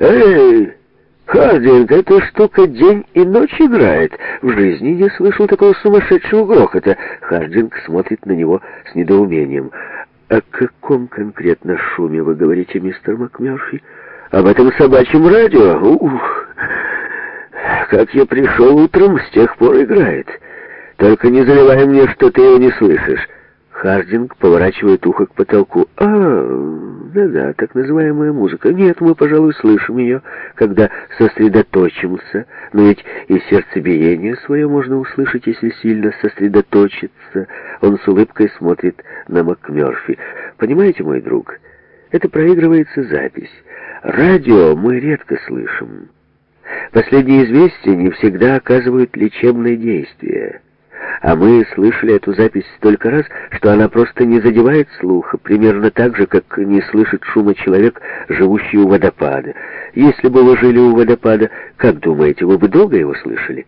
«Эй, Хардинг, эта штука день и ночь играет. В жизни не слышал такого сумасшедшего грохота». Хардинг смотрит на него с недоумением. «О каком конкретно шуме вы говорите, мистер МакМерфи?» «Об этом собачьем радио? Ух! Как я пришел утром, с тех пор играет. Только не заливай мне, что ты его не слышишь». Хардинг поворачивает ухо к потолку. «А, да-да, так называемая музыка. Нет, мы, пожалуй, слышим ее, когда сосредоточимся. Но ведь и сердцебиение свое можно услышать, если сильно сосредоточиться. Он с улыбкой смотрит на МакМёрфи. Понимаете, мой друг, это проигрывается запись. Радио мы редко слышим. Последние известия не всегда оказывают лечебное действие а мы слышали эту запись столько раз, что она просто не задевает слуха, примерно так же, как не слышит шума человек, живущий у водопада. Если бы вы жили у водопада, как думаете, вы бы долго его слышали?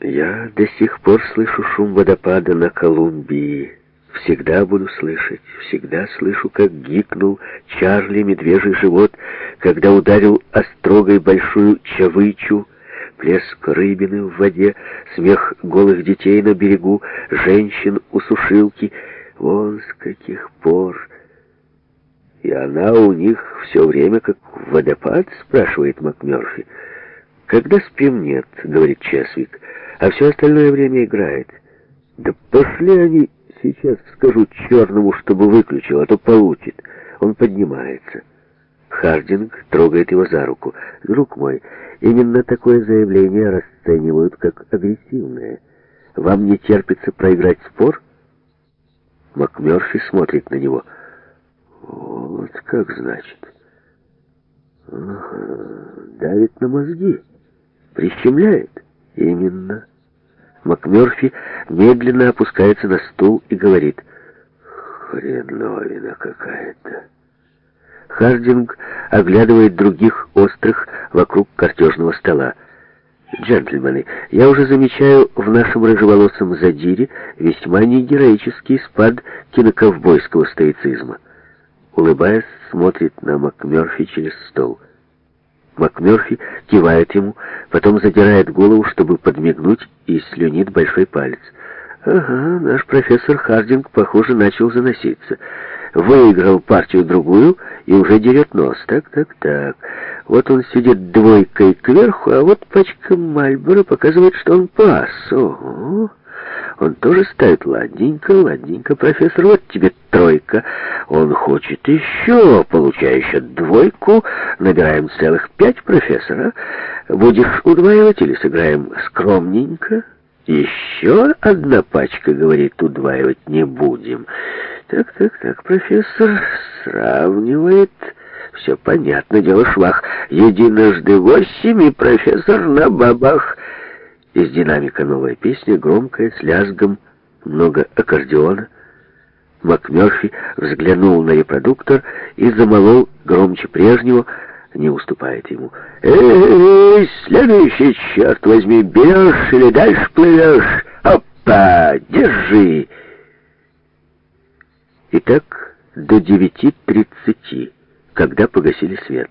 Я до сих пор слышу шум водопада на Колумбии. Всегда буду слышать, всегда слышу, как гикнул Чарли медвежий живот, когда ударил острогой большую чавычу, плеск рыбины в воде, смех голых детей на берегу, женщин у сушилки. Вон с каких пор... И она у них все время как водопад, спрашивает МакМерфи. Когда спим, нет, говорит Чесвик, а все остальное время играет. Да пошли они, сейчас скажу черному, чтобы выключил, а то получит. Он поднимается. Хардинг трогает его за руку. «Друг мой, именно такое заявление расценивают как агрессивное. Вам не терпится проиграть спор?» МакМерфи смотрит на него. «Вот как значит. Ага, давит на мозги, прищемляет. Именно». МакМерфи медленно опускается на стул и говорит «Хреновина какая-то». Хардинг оглядывает других острых вокруг картежного стола. «Джентльмены, я уже замечаю в нашем рыжеволосом задире весьма негероический спад киноковбойского стоицизма». Улыбаясь, смотрит на МакМёрфи через стол. МакМёрфи кивает ему, потом задирает голову, чтобы подмигнуть, и слюнит большой палец. «Ага, наш профессор Хардинг, похоже, начал заноситься» выиграл партию-другую и уже дерет нос. Так, так, так. Вот он сидит двойкой кверху, а вот пачка Мальборо показывает, что он пас. Ого! Он тоже ставит ладненько, ладненько, профессор, вот тебе тройка. Он хочет еще, получая еще двойку, набираем целых пять, профессора. Будешь удваивать или сыграем скромненько? Еще одна пачка, говорит, удваивать не будем. Так, так, так, профессор сравнивает. Все понятно, дело швах. Единожды восемь и профессор на бабах. Из динамика новая песня, громкая, с лязгом, много аккордеона. МакМёрфи взглянул на репродуктор и замолол громче прежнего, не уступает ему. «Эй, следующий, черт возьми, берешь или дальше плывешь? Опа, держи!» Итак, так до 9.30, когда погасили свет.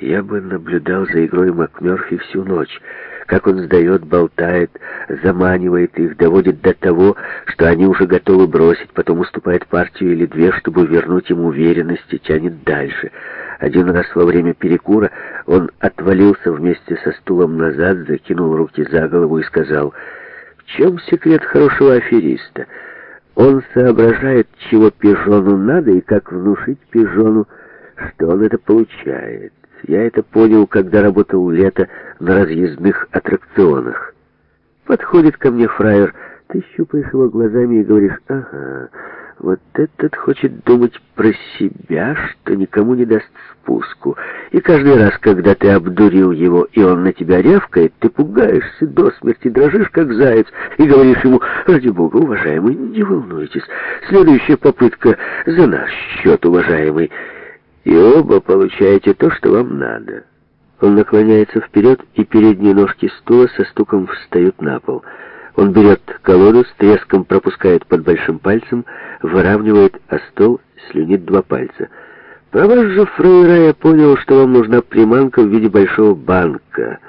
Я бы наблюдал за игрой МакМёрфи всю ночь, как он сдает, болтает, заманивает их, доводит до того, что они уже готовы бросить, потом уступает партию или две, чтобы вернуть им уверенность и тянет дальше. Один раз во время перекура он отвалился вместе со стулом назад, закинул руки за голову и сказал, «В чем секрет хорошего афериста?» Он соображает, чего пижону надо и как внушить пижону, что он это получает. Я это понял, когда работал лето на разъездных аттракционах. Подходит ко мне фраер, ты щупаешь его глазами и говоришь, ага, вот этот хочет думать про себя, что никому не даст спуску. И каждый раз, когда ты обдурил его, и он на тебя рявкает, ты пугаешься до смерти, дрожишь, как заяц, и говоришь ему, «Ради бога, уважаемый, не волнуйтесь, следующая попытка за наш счет, уважаемый». И оба получаете то, что вам надо. Он наклоняется вперед, и передние ножки стула со стуком встают на пол — он берет колоду, с треском пропускает под большим пальцем, выравнивает а стол, слюнит два пальца. Про вас же, фрейра, я понял, что вам нужна приманка в виде большого банка —